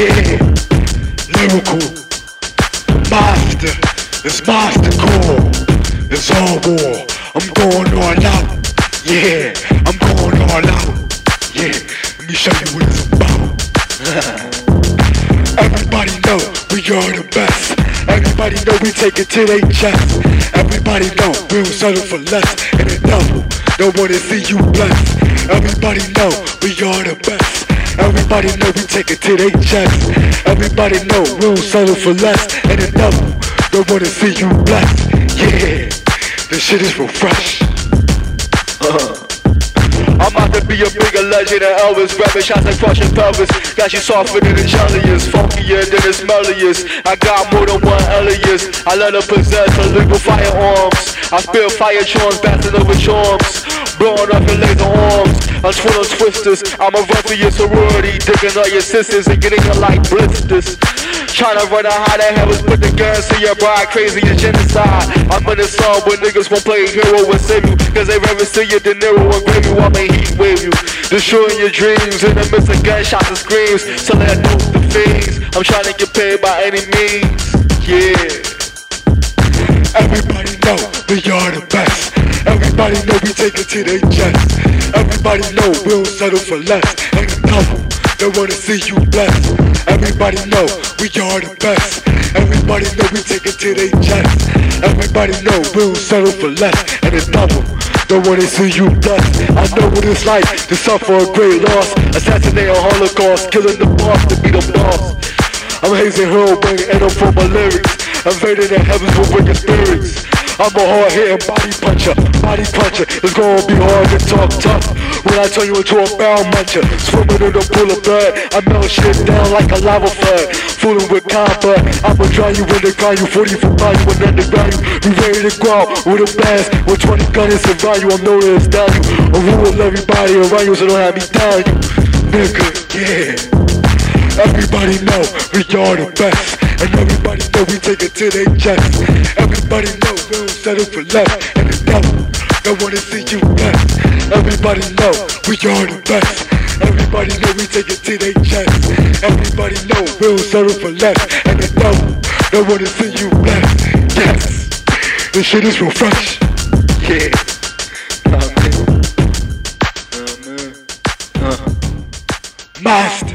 Yeah, lyrical. Master, it's Monstercore. It's all war. I'm going all out. Yeah, I'm going all out. Yeah, let me show you what it's about. Everybody know we are the best. Everybody know we take it to their chest. Everybody know we don't settle for less. And they know, don't wanna see you blessed. Everybody know we are the best. Everybody know we take it to their chest. Everybody know we don't settle for less. And they know, don't wanna see you blessed. Yeah, this shit is real fresh. Uh-huh. I'm about to be a bigger legend than Elvis Rapping shots like crushing pelvis Got you softer than the jelliest Funkier than the smelliest I got more than one alias I let her possess a legal firearms I spill fire charms, bouncing over charms Blowing off your laser arms. I'm twirling twisters I'm a run for your sorority Digging all your sisters and getting you like blisters. Tryna run out how the hell is put the guns to your bride Crazy as genocide. I'm in a song where niggas won't play hero and save you Cause they rather see you than Nero and grave you I'm a heat wave you. Destroying your dreams in the midst of gunshots and screams Selling dope to fiends. I'm trying to get paid by any means Yeah Everybody know we are the best. Everybody know we take it to their chest. Everybody know we don't settle for less. And devil, they wanna see you blessed. Everybody know we are the best. Everybody know we take it to their chest. Everybody know we don't settle for less. And the double. don't wanna see you blessed. I know what it's like to suffer a great loss. Assassinate a holocaust, killing the boss to be the boss. I'm hazing heroin and I'm for my lyrics. Invading the heavens with wicked spirits. I'm a hard hitting body puncher, body puncher. It's gonna be hard to talk tough when I turn you into a barrel muncher. Swimming in a pool of blood, I melt shit down like a lava flood. Fooling with combat, I'ma drown you in the ground. You 40 for value and underground you. Be ready to go out with a blast with 20 guns and you. I'm known as you. I rule everybody around you, so don't have me down you, nigga. Yeah. Everybody know we are the best. And everybody we take it to their chest. Everybody know we don't settle for less. And the devil don't wanna see you blessed. Everybody know we are the best. Everybody know we take it to their chest. Everybody know we don't settle for less. And the devil don't wanna see you blessed. Yes, this shit is real fresh. Yeah. Amen. Amen. Uh. Master.